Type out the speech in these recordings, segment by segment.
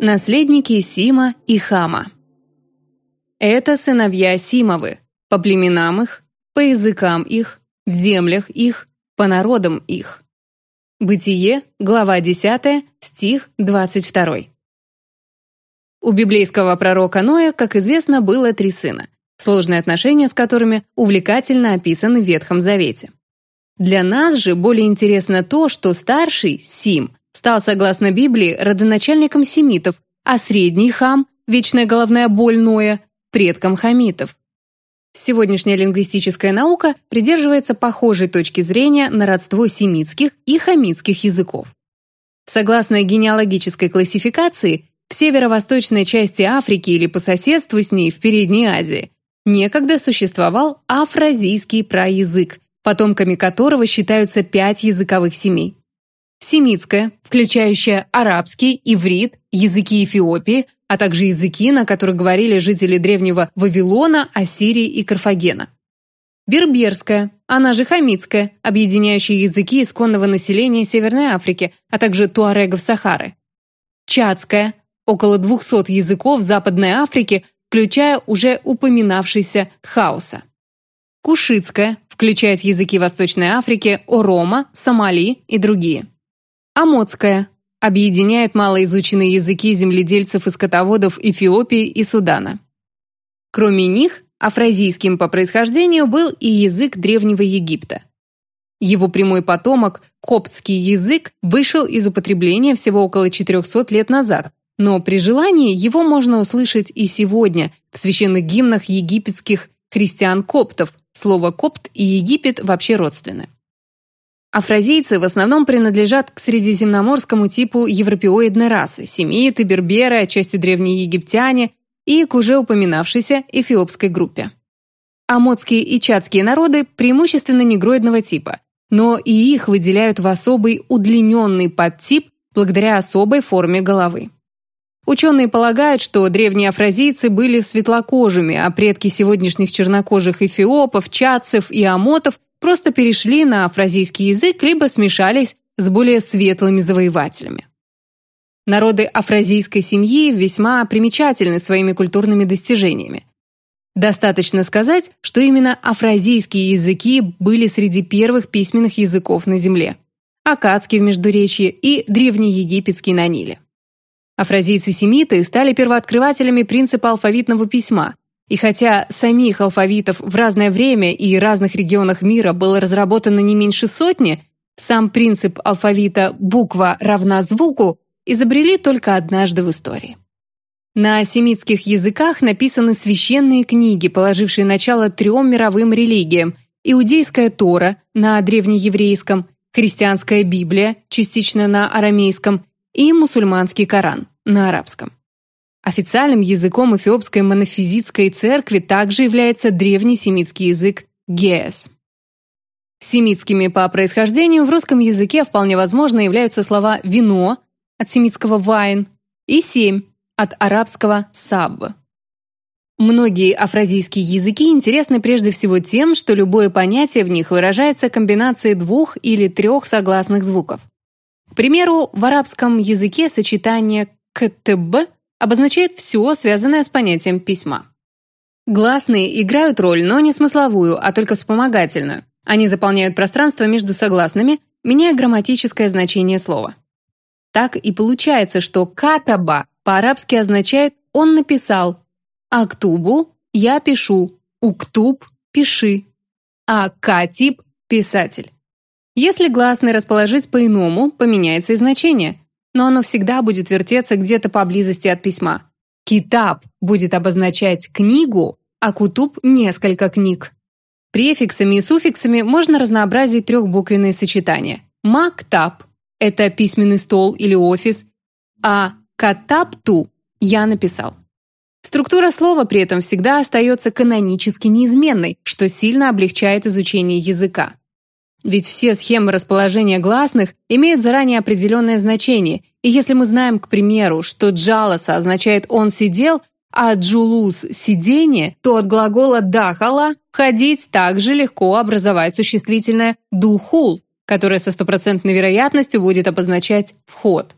Наследники Сима и Хама. Это сыновья Симовы, по племенам их, по языкам их, в землях их, по народам их. Бытие, глава 10, стих 22. У библейского пророка Ноя, как известно, было три сына, сложные отношения с которыми увлекательно описаны в Ветхом Завете. Для нас же более интересно то, что старший, Сим, стал, согласно Библии, родоначальником семитов, а средний хам, вечная головная боль Ноя, предком хамитов. Сегодняшняя лингвистическая наука придерживается похожей точки зрения на родство семитских и хамитских языков. Согласно генеалогической классификации, в северо-восточной части Африки или по соседству с ней в Передней Азии некогда существовал афразийский праязык, потомками которого считаются пять языковых семей. Семитская, включающая арабский, иврит, языки Эфиопии, а также языки, на которых говорили жители древнего Вавилона, Ассирии и Карфагена. Берберская, она же хамитская, объединяющая языки исконного населения Северной Африки, а также туарегов Сахары. Чадская, около 200 языков Западной Африки, включая уже упоминавшийся хаоса. Кушитская, включает языки Восточной Африки, Орома, Сомали и другие. Амоцкая объединяет малоизученные языки земледельцев и скотоводов Эфиопии и Судана. Кроме них, афразийским по происхождению был и язык Древнего Египта. Его прямой потомок, коптский язык, вышел из употребления всего около 400 лет назад, но при желании его можно услышать и сегодня в священных гимнах египетских христиан-коптов, слово «копт» и «Египет» вообще родственны. Афразийцы в основном принадлежат к средиземноморскому типу европеоидной расы, семиты, берберы, отчасти древние египтяне и к уже упоминавшейся эфиопской группе. Амодские и чадские народы преимущественно негроидного типа, но и их выделяют в особый удлиненный подтип благодаря особой форме головы. Ученые полагают, что древние афразийцы были светлокожими, а предки сегодняшних чернокожих эфиопов, чадцев и амотов просто перешли на афразийский язык либо смешались с более светлыми завоевателями. Народы афразийской семьи весьма примечательны своими культурными достижениями. Достаточно сказать, что именно афразийские языки были среди первых письменных языков на Земле. Акадский в Междуречье и древнеегипетский на Ниле. Афразийцы-семиты стали первооткрывателями принципа алфавитного письма, и хотя самих алфавитов в разное время и разных регионах мира было разработано не меньше сотни, сам принцип алфавита «буква равна звуку» изобрели только однажды в истории. На семитских языках написаны священные книги, положившие начало трем мировым религиям – иудейская Тора на древнееврейском, христианская Библия, частично на арамейском, и мусульманский Коран на арабском. Официальным языком эфиопской монофизитской церкви также является древний семитский язык геэс. Семитскими по происхождению в русском языке вполне возможно являются слова «вино» от семитского «вайн» и «семь» от арабского «сабб». Многие афразийские языки интересны прежде всего тем, что любое понятие в них выражается комбинацией двух или трех согласных звуков. К примеру, в арабском языке сочетание «ктб» обозначает все, связанное с понятием письма. Гласные играют роль, но не смысловую, а только вспомогательную. Они заполняют пространство между согласными, меняя грамматическое значение слова. Так и получается, что «катаба» по-арабски означает «он написал», «актубу» – «я пишу», «уктуб» – «пиши», а «катиб» – «писатель». Если гласный расположить по-иному, поменяется и значение но оно всегда будет вертеться где-то поблизости от письма. Китаб будет обозначать книгу, а кутуб – несколько книг. Префиксами и суффиксами можно разнообразить трехбуквенные сочетания. Мактаб – это письменный стол или офис, а катабту – я написал. Структура слова при этом всегда остается канонически неизменной, что сильно облегчает изучение языка. Ведь все схемы расположения гласных имеют заранее определенное значение, и если мы знаем, к примеру, что «джаласа» означает «он сидел», а «джулус» — «сидение», то от глагола «дахала» — «ходить» также легко образовать существительное «духул», которое со стопроцентной вероятностью будет обозначать «вход».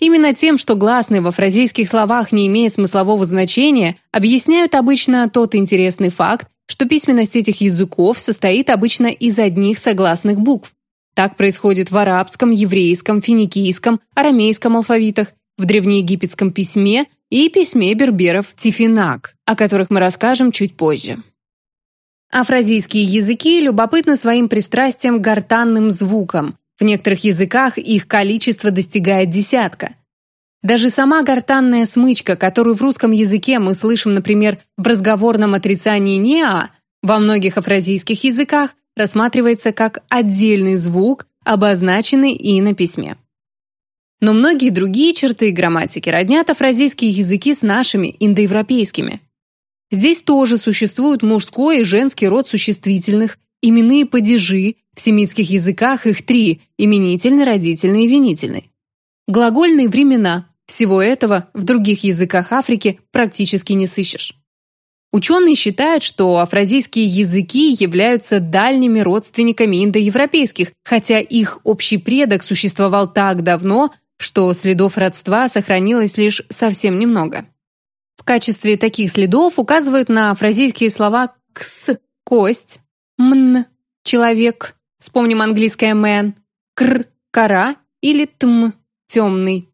Именно тем, что гласные во фразейских словах не имеют смыслового значения, объясняют обычно тот интересный факт, что письменность этих языков состоит обычно из одних согласных букв. Так происходит в арабском, еврейском, финикийском, арамейском алфавитах, в древнеегипетском письме и письме берберов Тифинак, о которых мы расскажем чуть позже. Афразийские языки любопытны своим пристрастием к гортанным звукам. В некоторых языках их количество достигает десятка. Даже сама гортанная смычка, которую в русском языке мы слышим, например, в разговорном отрицании «неа», во многих афразийских языках рассматривается как отдельный звук, обозначенный и на письме. Но многие другие черты грамматики роднят афразийские языки с нашими, индоевропейскими. Здесь тоже существуют мужской и женский род существительных, именные падежи, в семитских языках их три – именительный, родительный и винительный. Глагольные времена – всего этого в других языках Африки практически не сыщешь. Ученые считают, что афразийские языки являются дальними родственниками индоевропейских, хотя их общий предок существовал так давно, что следов родства сохранилось лишь совсем немного. В качестве таких следов указывают на афразийские слова «кс» – «кость», «мн» – «человек», вспомним английское «man», «кр» – «кора» или «тм» – «темный».